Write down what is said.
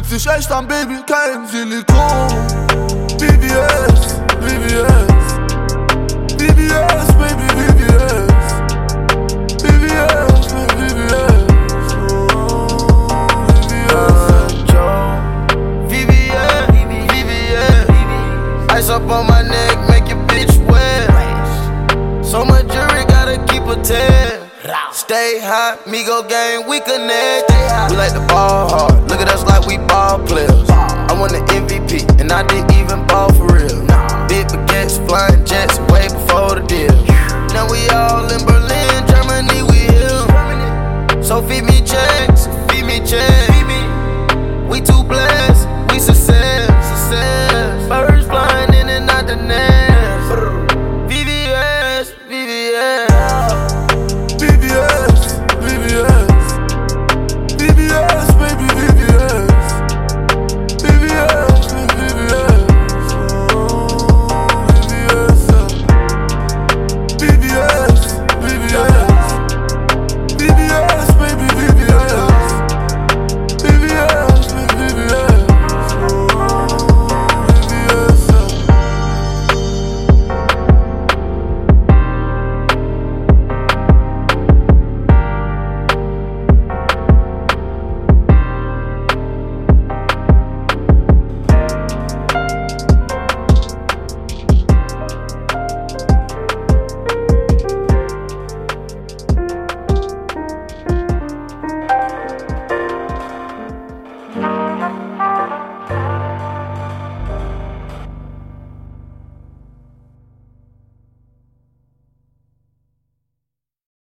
richtig echt am Baby, kein Silikon. BBS, BBS. BBS, baby, BBS. BBS, baby, BBS. Oh, BBS. VVS, VVS. Ice up on my neck, make your bitch wet. So much jewelry, gotta keep a ten. Stay high, Migo gang, we connect. We like the ball hard, look at us like we ball players. I won the MVP, and I didn't even ball for real. Big baguettes, flying